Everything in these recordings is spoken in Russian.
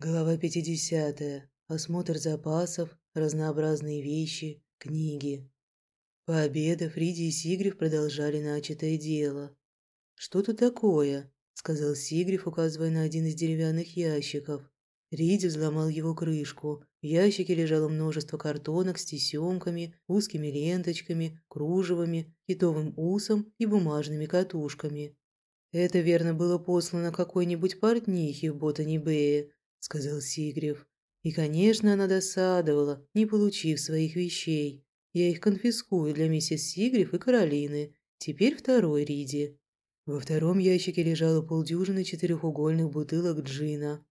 Глава 50. Осмотр запасов, разнообразные вещи, книги. Пообедав, Риди и Сигриф продолжали начатое дело. «Что тут такое?» – сказал Сигриф, указывая на один из деревянных ящиков. Риди взломал его крышку. В ящике лежало множество картонок с тесемками, узкими ленточками, кружевами, китовым усом и бумажными катушками. Это верно было послано какой-нибудь портнихе в Ботани-Бее, сказал Сигрев. И, конечно, она досадовала, не получив своих вещей. Я их конфискую для миссис Сигрев и Каролины. Теперь второй Риди. Во втором ящике лежало полдюжины четырехугольных бутылок джина.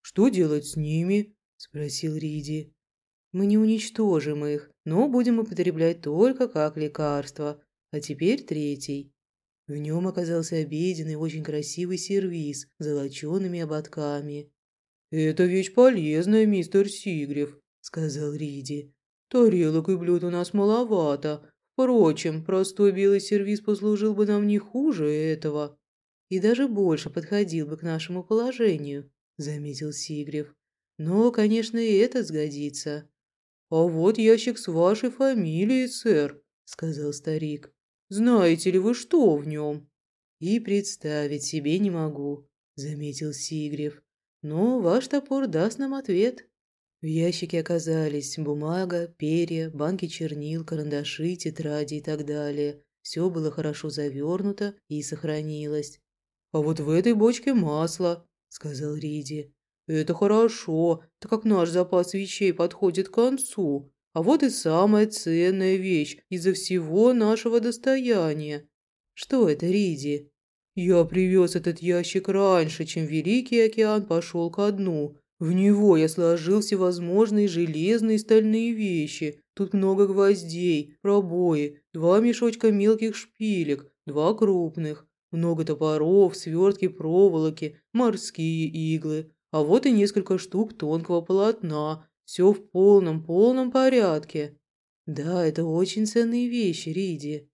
«Что делать с ними?» – спросил Риди. «Мы не уничтожим их, но будем употреблять только как лекарство. А теперь третий». В нем оказался обеденный, очень красивый сервиз с золочеными ободками. «Это вещь полезная, мистер Сигрев», – сказал Риди. «Тарелок и блюд у нас маловато. Впрочем, простой белый сервиз послужил бы нам не хуже этого». «И даже больше подходил бы к нашему положению», – заметил Сигрев. «Но, конечно, и этот сгодится». «А вот ящик с вашей фамилией, сэр», – сказал старик. «Знаете ли вы, что в нем?» «И представить себе не могу», – заметил Сигрев. Но ваш топор даст нам ответ. В ящике оказались бумага, перья, банки чернил, карандаши, тетради и так далее. Все было хорошо завернуто и сохранилось. «А вот в этой бочке масло», – сказал Риди. «Это хорошо, так как наш запас вещей подходит к концу. А вот и самая ценная вещь из-за всего нашего достояния». «Что это, Риди?» Я привез этот ящик раньше, чем Великий океан пошел ко дну. В него я сложил всевозможные железные и стальные вещи. Тут много гвоздей, пробои, два мешочка мелких шпилек, два крупных, много топоров, свертки проволоки, морские иглы. А вот и несколько штук тонкого полотна. Все в полном-полном порядке. Да, это очень ценные вещи, Риди.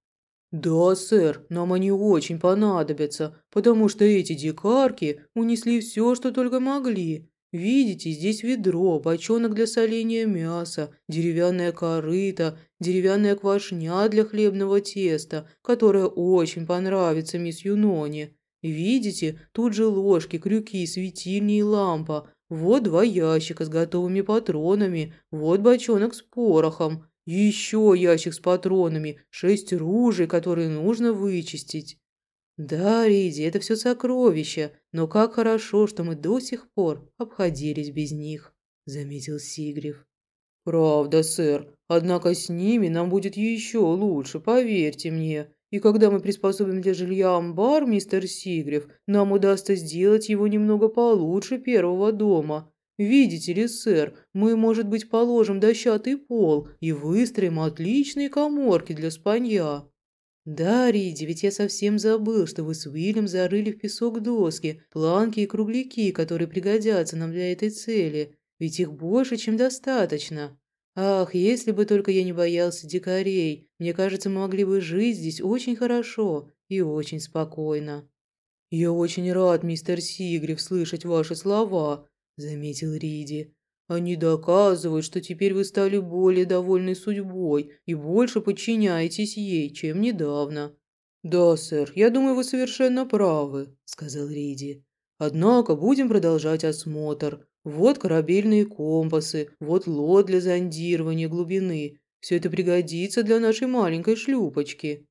«Да, сэр, нам они очень понадобятся, потому что эти дикарки унесли все, что только могли. Видите, здесь ведро, бочонок для соления мяса, деревянная корыта, деревянная квашня для хлебного теста, которая очень понравится мисс Юноне. Видите, тут же ложки, крюки, светильни и лампа. Вот два ящика с готовыми патронами, вот бочонок с порохом. Еще ящик с патронами, шесть ружей, которые нужно вычистить. Да, Риди, это все сокровища, но как хорошо, что мы до сих пор обходились без них, заметил Сигрев. Правда, сэр, однако с ними нам будет еще лучше, поверьте мне. И когда мы приспособим для жилья амбар, мистер Сигрев, нам удастся сделать его немного получше первого дома. Видите ли, сэр, мы, может быть, положим дощатый пол и выстроим отличные коморки для спанья». «Да, Риди, ведь я совсем забыл, что вы с Уиллем зарыли в песок доски, планки и кругляки, которые пригодятся нам для этой цели, ведь их больше, чем достаточно. Ах, если бы только я не боялся дикарей, мне кажется, мы могли бы жить здесь очень хорошо и очень спокойно». «Я очень рад, мистер Сигрев, слышать ваши слова», – заметил Риди. «Они доказывают, что теперь вы стали более довольны судьбой и больше подчиняетесь ей, чем недавно». «Да, сэр, я думаю, вы совершенно правы», – сказал Риди. «Однако будем продолжать осмотр. Вот корабельные компасы, вот лод для зондирования глубины. Все это пригодится для нашей маленькой шлюпочки».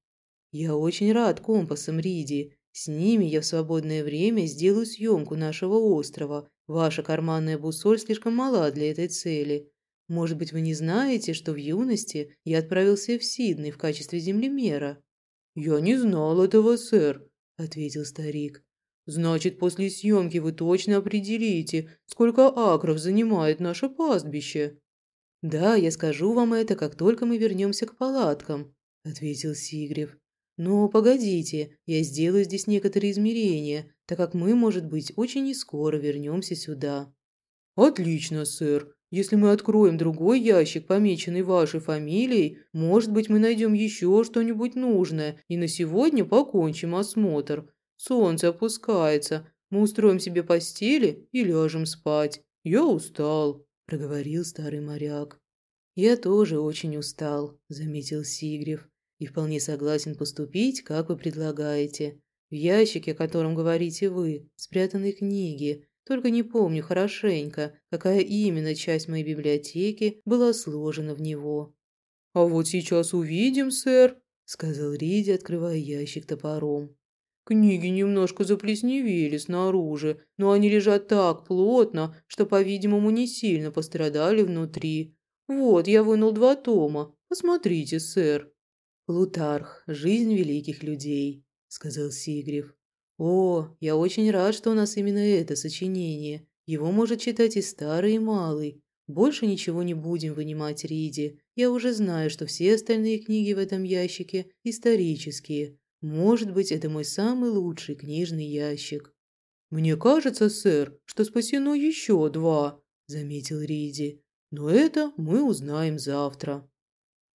«Я очень рад компасам, Риди. С ними я в свободное время сделаю съемку нашего острова Ваша карманная бусоль слишком мала для этой цели. Может быть, вы не знаете, что в юности я отправился в Сидней в качестве землемера?» «Я не знал этого, сэр», – ответил старик. «Значит, после съемки вы точно определите, сколько акров занимает наше пастбище?» «Да, я скажу вам это, как только мы вернемся к палаткам», – ответил Сигрев. «Но погодите, я сделаю здесь некоторые измерения, так как мы, может быть, очень не скоро вернемся сюда». «Отлично, сэр. Если мы откроем другой ящик, помеченный вашей фамилией, может быть, мы найдем еще что-нибудь нужное, и на сегодня покончим осмотр. Солнце опускается, мы устроим себе постели и ляжем спать. я устал», – проговорил старый моряк. «Я тоже очень устал», – заметил Сигрев, «и вполне согласен поступить, как вы предлагаете. В ящике, о котором говорите вы, спрятаны книги, только не помню хорошенько, какая именно часть моей библиотеки была сложена в него». «А вот сейчас увидим, сэр», – сказал Риди, открывая ящик топором. Книги немножко заплесневели снаружи, но они лежат так плотно, что, по-видимому, не сильно пострадали внутри. Вот, я вынул два тома. Посмотрите, сэр. «Плутарх. Жизнь великих людей», — сказал Сигрев. «О, я очень рад, что у нас именно это сочинение. Его может читать и старый, и малый. Больше ничего не будем вынимать Риди. Я уже знаю, что все остальные книги в этом ящике исторические. Может быть, это мой самый лучший книжный ящик». «Мне кажется, сэр, что спасено еще два», — заметил Риди. «Но это мы узнаем завтра».